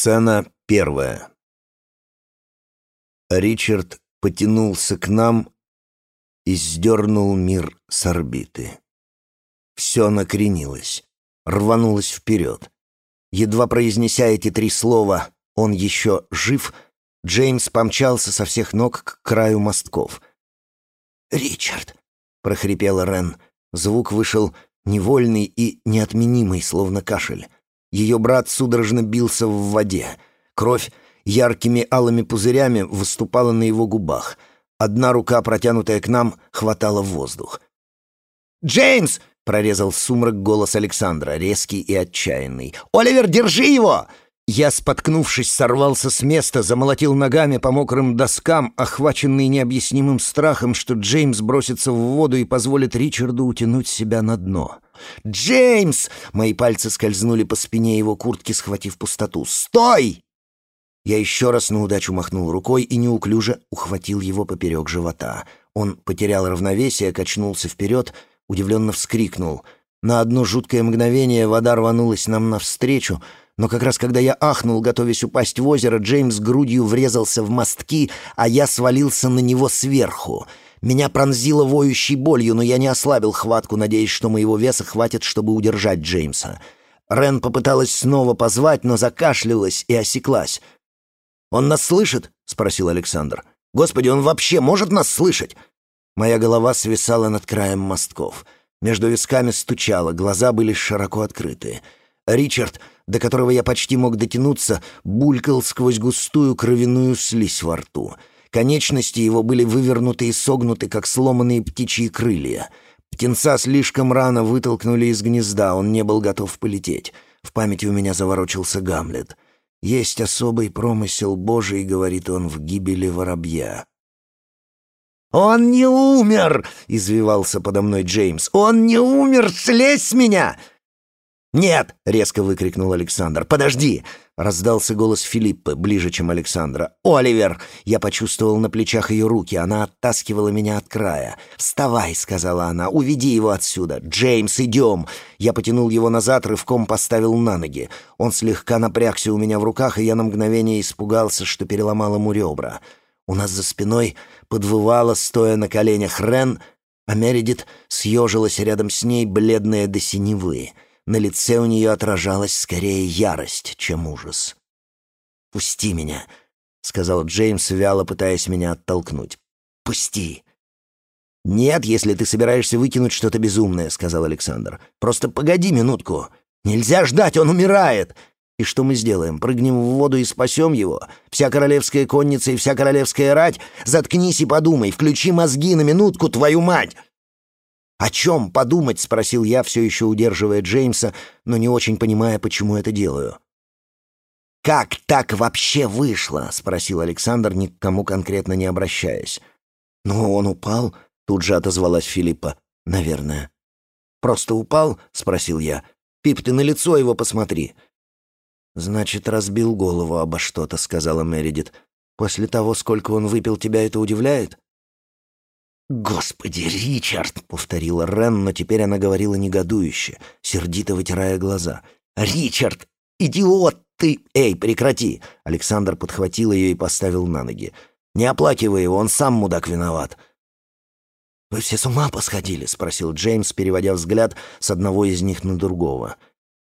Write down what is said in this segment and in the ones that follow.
Сцена первая. Ричард потянулся к нам и сдернул мир с орбиты. Все накренилось, рванулось вперед. Едва произнеся эти три слова «он еще жив», Джеймс помчался со всех ног к краю мостков. «Ричард!» — прохрипела Рен. Звук вышел невольный и неотменимый, словно кашель. Ее брат судорожно бился в воде. Кровь яркими алыми пузырями выступала на его губах. Одна рука, протянутая к нам, хватала воздух. «Джеймс!» — прорезал сумрак голос Александра, резкий и отчаянный. «Оливер, держи его!» Я, споткнувшись, сорвался с места, замолотил ногами по мокрым доскам, охваченный необъяснимым страхом, что Джеймс бросится в воду и позволит Ричарду утянуть себя на дно. «Джеймс!» — мои пальцы скользнули по спине его куртки, схватив пустоту. «Стой!» Я еще раз на удачу махнул рукой и неуклюже ухватил его поперек живота. Он потерял равновесие, качнулся вперед, удивленно вскрикнул. На одно жуткое мгновение вода рванулась нам навстречу — но как раз когда я ахнул, готовясь упасть в озеро, Джеймс грудью врезался в мостки, а я свалился на него сверху. Меня пронзило воющей болью, но я не ослабил хватку, надеясь, что моего веса хватит, чтобы удержать Джеймса. Рен попыталась снова позвать, но закашлялась и осеклась. «Он нас слышит?» — спросил Александр. «Господи, он вообще может нас слышать?» Моя голова свисала над краем мостков. Между висками стучало, глаза были широко открыты. Ричард до которого я почти мог дотянуться, булькал сквозь густую кровяную слизь во рту. Конечности его были вывернуты и согнуты, как сломанные птичьи крылья. Птенца слишком рано вытолкнули из гнезда, он не был готов полететь. В памяти у меня заворочился Гамлет. «Есть особый промысел Божий», — говорит он, — «в гибели воробья». «Он не умер!» — извивался подо мной Джеймс. «Он не умер! Слезь с меня!» «Нет!» — резко выкрикнул Александр. «Подожди!» — раздался голос Филиппы, ближе, чем Александра. «Оливер!» — я почувствовал на плечах ее руки. Она оттаскивала меня от края. «Вставай!» — сказала она. «Уведи его отсюда!» «Джеймс, идем!» Я потянул его назад, рывком поставил на ноги. Он слегка напрягся у меня в руках, и я на мгновение испугался, что переломал ему ребра. У нас за спиной подвывала, стоя на коленях Рен, а Мередит съежилась рядом с ней, бледная до синевы. На лице у нее отражалась скорее ярость, чем ужас. «Пусти меня», — сказал Джеймс, вяло пытаясь меня оттолкнуть. «Пусти». «Нет, если ты собираешься выкинуть что-то безумное», — сказал Александр. «Просто погоди минутку. Нельзя ждать, он умирает!» «И что мы сделаем? Прыгнем в воду и спасем его? Вся королевская конница и вся королевская рать? Заткнись и подумай, включи мозги на минутку, твою мать!» «О чем подумать?» — спросил я, все еще удерживая Джеймса, но не очень понимая, почему это делаю. «Как так вообще вышло?» — спросил Александр, ни к кому конкретно не обращаясь. «Ну, он упал», — тут же отозвалась Филиппа. «Наверное». «Просто упал?» — спросил я. «Пип, ты на лицо его посмотри». «Значит, разбил голову обо что-то», — сказала Мередит. «После того, сколько он выпил, тебя это удивляет?» «Господи, Ричард!» — повторила Рен, но теперь она говорила негодующе, сердито вытирая глаза. «Ричард! Идиот ты! Эй, прекрати!» Александр подхватил ее и поставил на ноги. «Не оплакивай его, он сам мудак виноват». «Вы все с ума посходили?» — спросил Джеймс, переводя взгляд с одного из них на другого.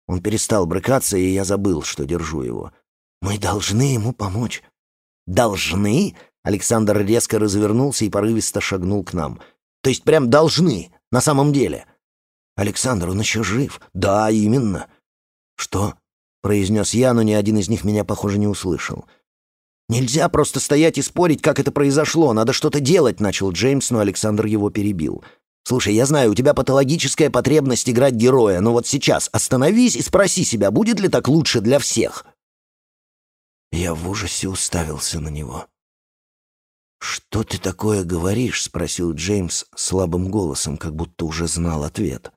Он перестал брыкаться, и я забыл, что держу его. «Мы должны ему помочь». «Должны?» Александр резко развернулся и порывисто шагнул к нам. «То есть прям должны, на самом деле?» «Александр, он еще жив?» «Да, именно». «Что?» — произнес я, но ни один из них меня, похоже, не услышал. «Нельзя просто стоять и спорить, как это произошло. Надо что-то делать», — начал Джеймс, но Александр его перебил. «Слушай, я знаю, у тебя патологическая потребность играть героя, но вот сейчас остановись и спроси себя, будет ли так лучше для всех?» Я в ужасе уставился на него. «Что ты такое говоришь?» — спросил Джеймс слабым голосом, как будто уже знал ответ.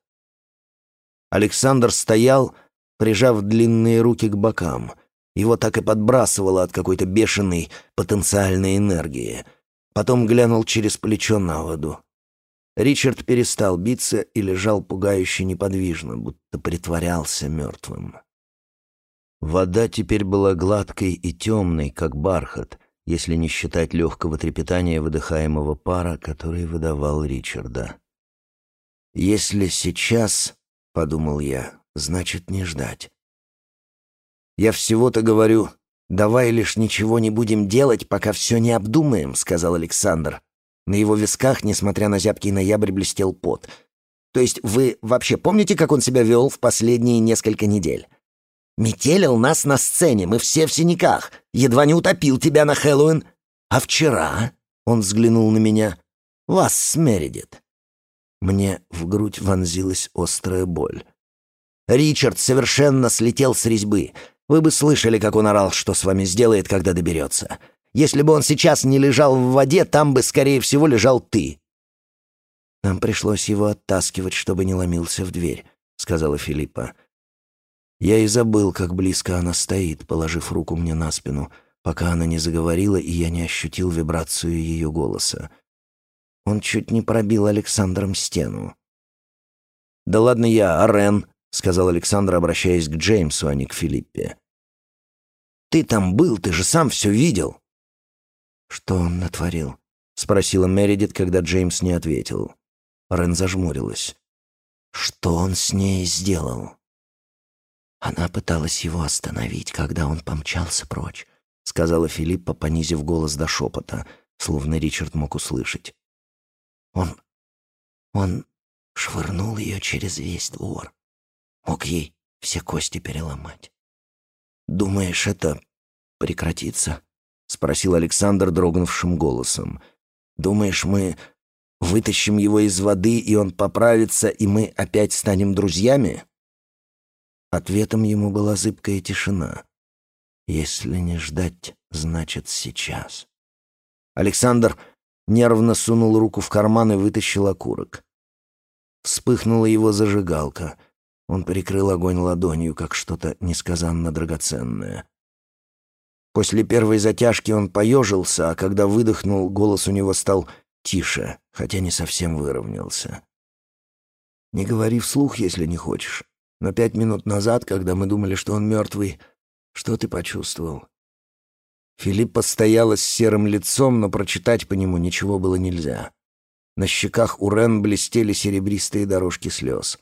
Александр стоял, прижав длинные руки к бокам. Его так и подбрасывало от какой-то бешеной потенциальной энергии. Потом глянул через плечо на воду. Ричард перестал биться и лежал пугающе неподвижно, будто притворялся мертвым. Вода теперь была гладкой и темной, как бархат, если не считать легкого трепетания выдыхаемого пара, который выдавал Ричарда. «Если сейчас, — подумал я, — значит не ждать. Я всего-то говорю, давай лишь ничего не будем делать, пока все не обдумаем, — сказал Александр. На его висках, несмотря на зябкий ноябрь, блестел пот. То есть вы вообще помните, как он себя вел в последние несколько недель? Метелил нас на сцене, мы все в синяках. Едва не утопил тебя на Хэллоуин. А вчера, — он взглянул на меня, — вас смеридит. Мне в грудь вонзилась острая боль. Ричард совершенно слетел с резьбы. Вы бы слышали, как он орал, что с вами сделает, когда доберется. Если бы он сейчас не лежал в воде, там бы, скорее всего, лежал ты. Нам пришлось его оттаскивать, чтобы не ломился в дверь, — сказала Филиппа. Я и забыл, как близко она стоит, положив руку мне на спину, пока она не заговорила, и я не ощутил вибрацию ее голоса. Он чуть не пробил Александром стену. «Да ладно я, Арен», — сказал Александр, обращаясь к Джеймсу, а не к Филиппе. «Ты там был, ты же сам все видел». «Что он натворил?» — спросила Мередит, когда Джеймс не ответил. Рен зажмурилась. «Что он с ней сделал?» Она пыталась его остановить, когда он помчался прочь, сказала Филиппа, понизив голос до шепота, словно Ричард мог услышать. Он... он швырнул ее через весь двор. Мог ей все кости переломать. «Думаешь, это прекратится?» — спросил Александр дрогнувшим голосом. «Думаешь, мы вытащим его из воды, и он поправится, и мы опять станем друзьями?» Ответом ему была зыбкая тишина. «Если не ждать, значит сейчас». Александр нервно сунул руку в карман и вытащил окурок. Вспыхнула его зажигалка. Он прикрыл огонь ладонью, как что-то несказанно драгоценное. После первой затяжки он поежился, а когда выдохнул, голос у него стал тише, хотя не совсем выровнялся. «Не говори вслух, если не хочешь. Но пять минут назад, когда мы думали, что он мертвый, что ты почувствовал?» Филиппа стояла с серым лицом, но прочитать по нему ничего было нельзя. На щеках у Рен блестели серебристые дорожки слез.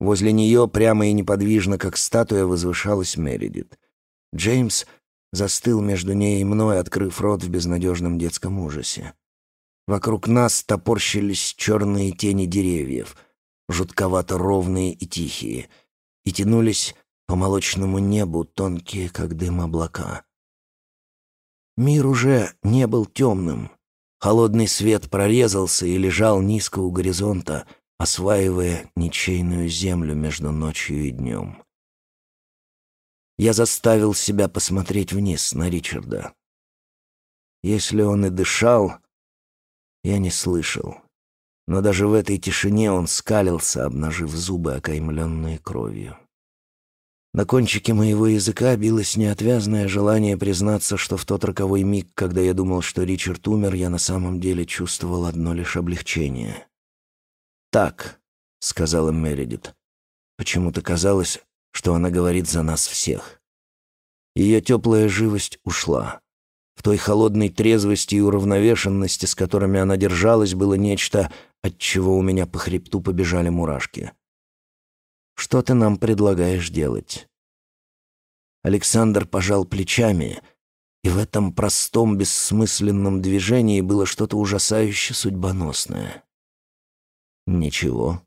Возле нее, прямо и неподвижно, как статуя, возвышалась Мередит. Джеймс застыл между ней и мной, открыв рот в безнадежном детском ужасе. Вокруг нас топорщились черные тени деревьев, жутковато ровные и тихие — и тянулись по молочному небу тонкие, как дым облака. Мир уже не был темным. Холодный свет прорезался и лежал низко у горизонта, осваивая ничейную землю между ночью и днем. Я заставил себя посмотреть вниз на Ричарда. Если он и дышал, я не слышал. Но даже в этой тишине он скалился, обнажив зубы, окаймленные кровью. На кончике моего языка билось неотвязное желание признаться, что в тот роковой миг, когда я думал, что Ричард умер, я на самом деле чувствовал одно лишь облегчение. «Так», — сказала Мередит. Почему-то казалось, что она говорит за нас всех. Ее теплая живость ушла. Той холодной трезвости и уравновешенности, с которыми она держалась, было нечто, от чего у меня по хребту побежали мурашки. «Что ты нам предлагаешь делать?» Александр пожал плечами, и в этом простом, бессмысленном движении было что-то ужасающе судьбоносное. «Ничего».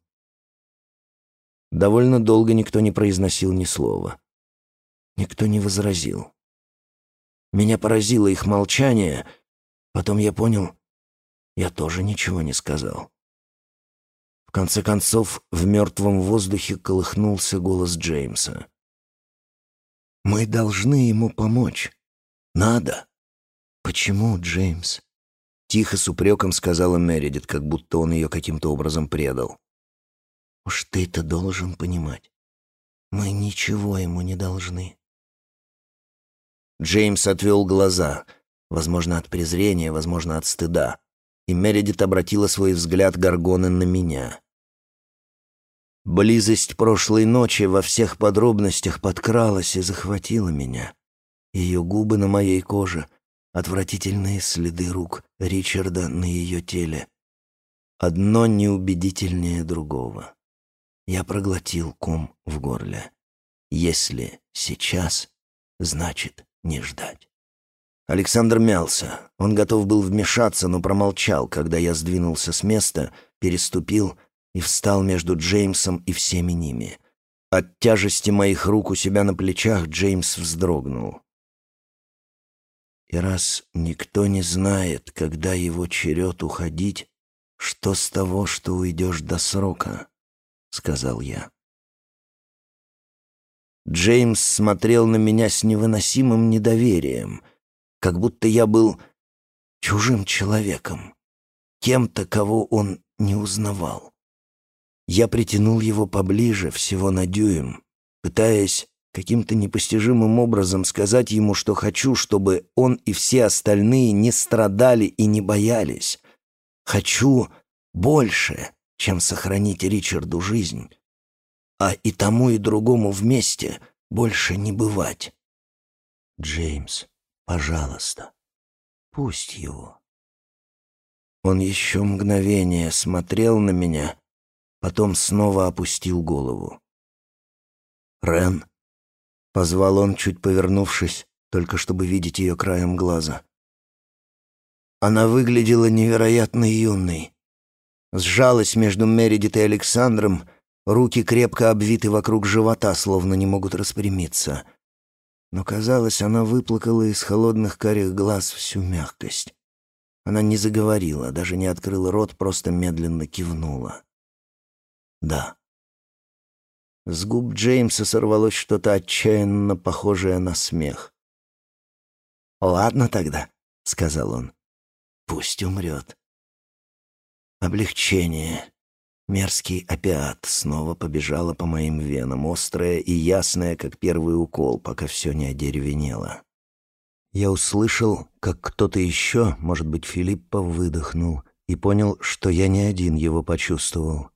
Довольно долго никто не произносил ни слова. Никто не возразил. Меня поразило их молчание. Потом я понял, я тоже ничего не сказал. В конце концов, в мертвом воздухе колыхнулся голос Джеймса. «Мы должны ему помочь. Надо». «Почему, Джеймс?» Тихо с упреком сказала Мередит, как будто он ее каким-то образом предал. «Уж ты-то должен понимать. Мы ничего ему не должны». Джеймс отвел глаза, возможно, от презрения, возможно, от стыда, и Мередит обратила свой взгляд Гаргоны на меня. Близость прошлой ночи во всех подробностях подкралась и захватила меня. Ее губы на моей коже, отвратительные следы рук Ричарда на ее теле. Одно неубедительнее другого. Я проглотил ком в горле. Если сейчас, значит не ждать. Александр мялся. Он готов был вмешаться, но промолчал, когда я сдвинулся с места, переступил и встал между Джеймсом и всеми ними. От тяжести моих рук у себя на плечах Джеймс вздрогнул. И раз никто не знает, когда его черед уходить, что с того, что уйдешь до срока, — сказал я. Джеймс смотрел на меня с невыносимым недоверием, как будто я был чужим человеком, кем-то, кого он не узнавал. Я притянул его поближе, всего на дюйм, пытаясь каким-то непостижимым образом сказать ему, что хочу, чтобы он и все остальные не страдали и не боялись. Хочу больше, чем сохранить Ричарду жизнь, а и тому, и другому вместе больше не бывать. Джеймс, пожалуйста, пусть его. Он еще мгновение смотрел на меня, потом снова опустил голову. «Рен», — позвал он, чуть повернувшись, только чтобы видеть ее краем глаза. Она выглядела невероятно юной. Сжалась между Мередит и Александром, руки крепко обвиты вокруг живота, словно не могут распрямиться. Но, казалось, она выплакала из холодных карих глаз всю мягкость. Она не заговорила, даже не открыла рот, просто медленно кивнула. «Да». С губ Джеймса сорвалось что-то отчаянно похожее на смех. «Ладно тогда», — сказал он. «Пусть умрет». Облегчение. Мерзкий опиат снова побежало по моим венам, острое и ясное, как первый укол, пока все не одеревенело. Я услышал, как кто-то еще, может быть, Филиппа, выдохнул и понял, что я не один его почувствовал.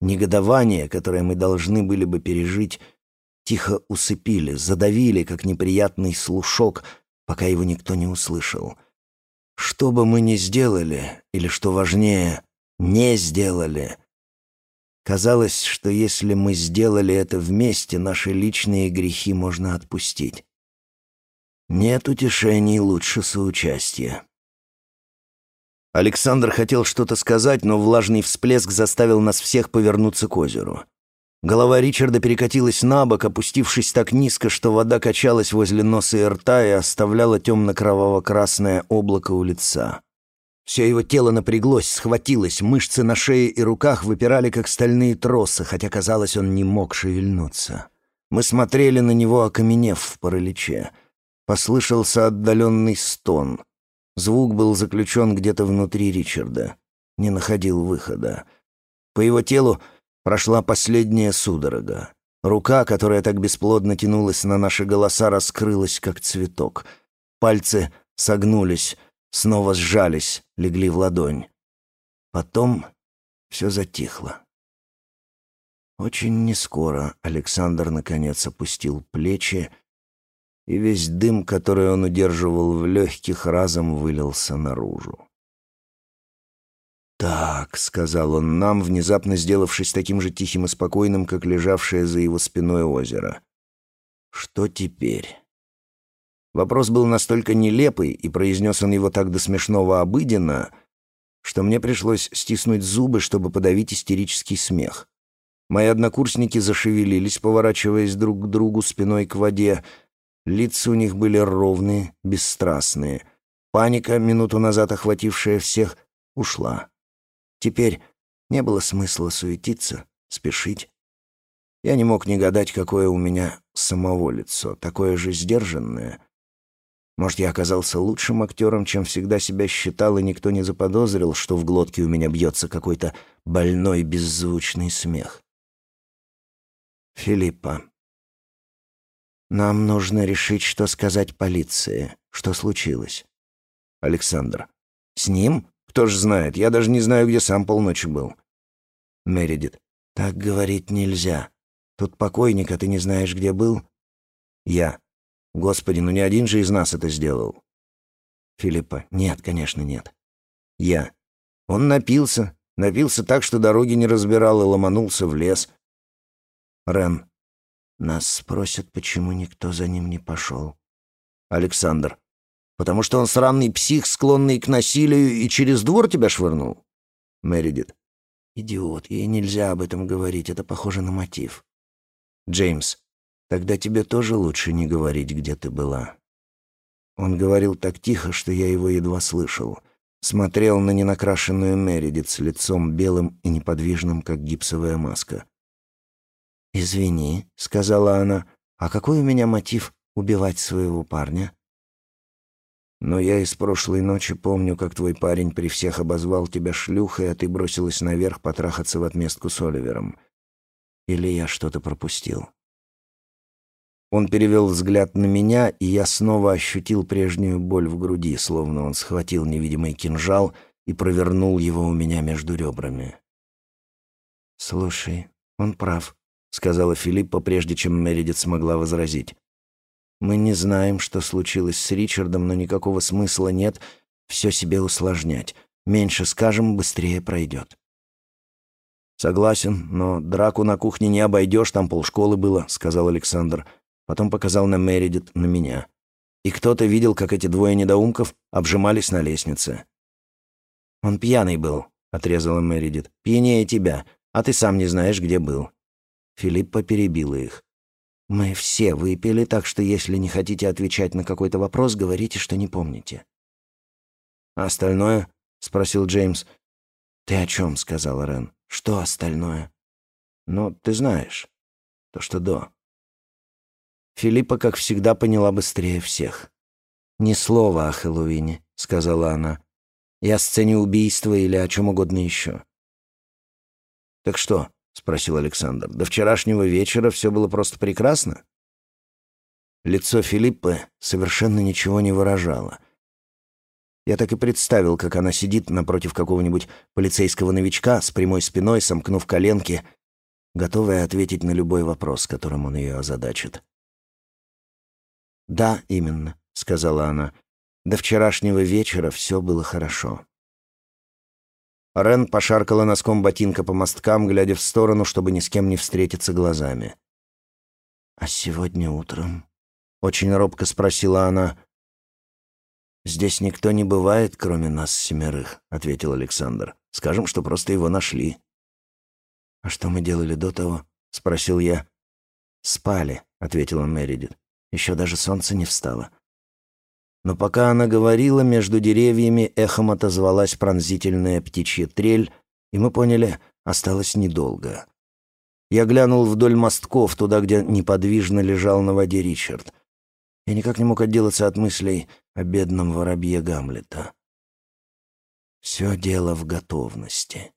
Негодование, которое мы должны были бы пережить, тихо усыпили, задавили, как неприятный слушок, пока его никто не услышал. Что бы мы ни сделали, или, что важнее, не сделали, казалось, что если мы сделали это вместе, наши личные грехи можно отпустить. Нет утешений лучше соучастия. Александр хотел что-то сказать, но влажный всплеск заставил нас всех повернуться к озеру. Голова Ричарда перекатилась на бок, опустившись так низко, что вода качалась возле носа и рта и оставляла темно-кроваво-красное облако у лица. Все его тело напряглось, схватилось, мышцы на шее и руках выпирали, как стальные тросы, хотя, казалось, он не мог шевельнуться. Мы смотрели на него, окаменев в параличе. Послышался отдаленный стон — Звук был заключен где-то внутри Ричарда. Не находил выхода. По его телу прошла последняя судорога. Рука, которая так бесплодно тянулась на наши голоса, раскрылась, как цветок. Пальцы согнулись, снова сжались, легли в ладонь. Потом все затихло. Очень нескоро Александр наконец опустил плечи и весь дым, который он удерживал в легких, разом вылился наружу. «Так», — сказал он нам, внезапно сделавшись таким же тихим и спокойным, как лежавшее за его спиной озеро. «Что теперь?» Вопрос был настолько нелепый, и произнес он его так до смешного обыденно, что мне пришлось стиснуть зубы, чтобы подавить истерический смех. Мои однокурсники зашевелились, поворачиваясь друг к другу спиной к воде, Лица у них были ровные, бесстрастные. Паника, минуту назад охватившая всех, ушла. Теперь не было смысла суетиться, спешить. Я не мог не гадать, какое у меня самого лицо, такое же сдержанное. Может, я оказался лучшим актером, чем всегда себя считал, и никто не заподозрил, что в глотке у меня бьется какой-то больной беззвучный смех. Филиппа. Нам нужно решить, что сказать полиции. Что случилось? Александр. С ним? Кто ж знает? Я даже не знаю, где сам полночи был. Мередит. Так говорить нельзя. Тут покойник, а ты не знаешь, где был? Я. Господи, ну не один же из нас это сделал. Филиппа. Нет, конечно, нет. Я. Он напился. Напился так, что дороги не разбирал и ломанулся в лес. Рен. Нас спросят, почему никто за ним не пошел. Александр. Потому что он сраный псих, склонный к насилию, и через двор тебя швырнул? Мередит. Идиот, ей нельзя об этом говорить, это похоже на мотив. Джеймс. Тогда тебе тоже лучше не говорить, где ты была. Он говорил так тихо, что я его едва слышал. Смотрел на ненакрашенную Мередит с лицом белым и неподвижным, как гипсовая маска. «Извини», — сказала она, — «а какой у меня мотив убивать своего парня?» «Но я из прошлой ночи помню, как твой парень при всех обозвал тебя шлюхой, а ты бросилась наверх потрахаться в отместку с Оливером. Или я что-то пропустил?» Он перевел взгляд на меня, и я снова ощутил прежнюю боль в груди, словно он схватил невидимый кинжал и провернул его у меня между ребрами. «Слушай, он прав», — сказала Филиппа, прежде чем Мередит смогла возразить. «Мы не знаем, что случилось с Ричардом, но никакого смысла нет все себе усложнять. Меньше скажем, быстрее пройдет». «Согласен, но драку на кухне не обойдешь, там полшколы было», — сказал Александр. «Александр». Потом показал на Мередит, на меня. И кто-то видел, как эти двое недоумков обжимались на лестнице. «Он пьяный был», — отрезала Мередит. «Пьянее тебя, а ты сам не знаешь, где был». Филиппа перебила их. «Мы все выпили, так что если не хотите отвечать на какой-то вопрос, говорите, что не помните». «А остальное?» — спросил Джеймс. «Ты о чем?» — сказал Рен. «Что остальное?» «Ну, ты знаешь. То, что до». Филиппа, как всегда, поняла быстрее всех. «Ни слова о Хэллоуине», — сказала она. «И о сцене убийства или о чем угодно еще». «Так что?» — спросил Александр. «До вчерашнего вечера все было просто прекрасно?» Лицо Филиппы совершенно ничего не выражало. Я так и представил, как она сидит напротив какого-нибудь полицейского новичка с прямой спиной, сомкнув коленки, готовая ответить на любой вопрос, которым он ее озадачит. «Да, именно», — сказала она. «До вчерашнего вечера все было хорошо». Рен пошаркала носком ботинка по мосткам, глядя в сторону, чтобы ни с кем не встретиться глазами. «А сегодня утром?» — очень робко спросила она. «Здесь никто не бывает, кроме нас семерых», — ответил Александр. «Скажем, что просто его нашли». «А что мы делали до того?» — спросил я. «Спали», — ответила Мередит. Еще даже солнце не встало. Но пока она говорила, между деревьями эхом отозвалась пронзительная птичья трель, и мы поняли, осталось недолго. Я глянул вдоль мостков, туда, где неподвижно лежал на воде Ричард. Я никак не мог отделаться от мыслей о бедном воробье Гамлета. Все дело в готовности.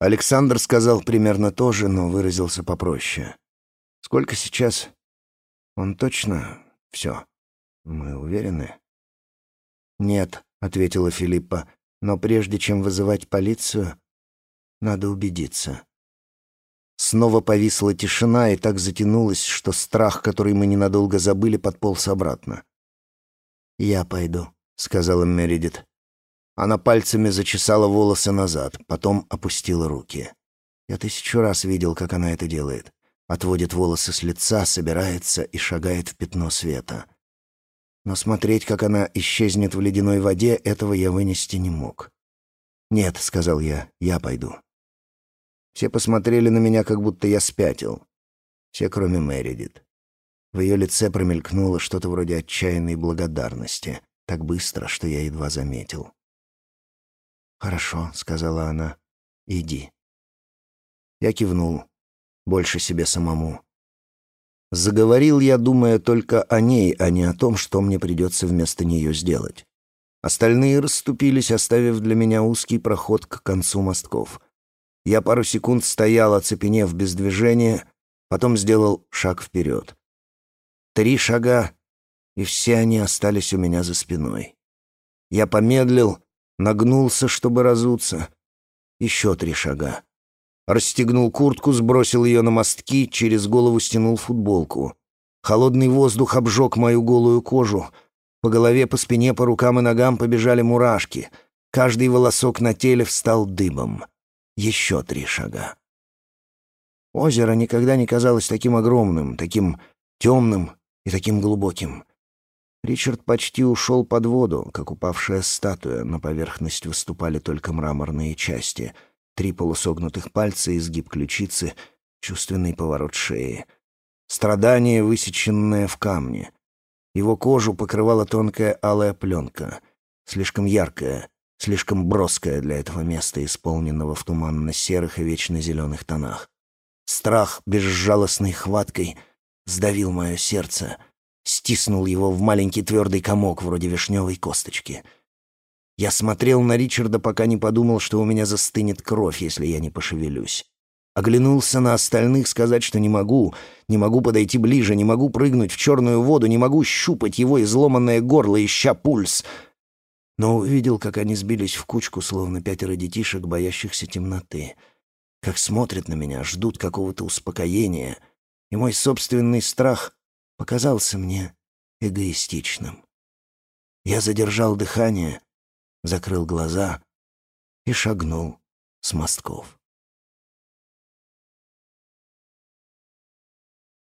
Александр сказал примерно то же, но выразился попроще. «Сколько сейчас?» Он точно все. Мы уверены? Нет, ответила Филиппа. Но прежде чем вызывать полицию, надо убедиться. Снова повисла тишина и так затянулась, что страх, который мы ненадолго забыли, подполз обратно. «Я пойду», — сказала Мередит. Она пальцами зачесала волосы назад, потом опустила руки. Я тысячу раз видел, как она это делает отводит волосы с лица, собирается и шагает в пятно света. Но смотреть, как она исчезнет в ледяной воде, этого я вынести не мог. «Нет», — сказал я, — «я пойду». Все посмотрели на меня, как будто я спятил. Все, кроме Мэридит. В ее лице промелькнуло что-то вроде отчаянной благодарности, так быстро, что я едва заметил. «Хорошо», — сказала она, — «иди». Я кивнул больше себе самому. Заговорил я, думая только о ней, а не о том, что мне придется вместо нее сделать. Остальные расступились, оставив для меня узкий проход к концу мостков. Я пару секунд стоял, оцепенев без движения, потом сделал шаг вперед. Три шага, и все они остались у меня за спиной. Я помедлил, нагнулся, чтобы разуться. Еще три шага. Расстегнул куртку, сбросил ее на мостки, через голову стянул футболку. Холодный воздух обжег мою голую кожу. По голове, по спине, по рукам и ногам побежали мурашки. Каждый волосок на теле встал дыбом. Еще три шага. Озеро никогда не казалось таким огромным, таким темным и таким глубоким. Ричард почти ушел под воду, как упавшая статуя, на поверхность выступали только мраморные части — Три полусогнутых пальца, изгиб ключицы, чувственный поворот шеи. Страдание, высеченное в камне. Его кожу покрывала тонкая алая пленка, слишком яркая, слишком броская для этого места, исполненного в туманно-серых и вечно зеленых тонах. Страх безжалостной хваткой сдавил мое сердце, стиснул его в маленький твердый комок вроде вишневой косточки — я смотрел на Ричарда, пока не подумал, что у меня застынет кровь, если я не пошевелюсь. Оглянулся на остальных, сказать, что не могу, не могу подойти ближе, не могу прыгнуть в черную воду, не могу щупать его изломанное горло, ища пульс. Но увидел, как они сбились в кучку, словно пятеро детишек, боящихся темноты. Как смотрят на меня, ждут какого-то успокоения. И мой собственный страх показался мне эгоистичным. Я задержал дыхание — закрыл глаза и шагнул с мостков.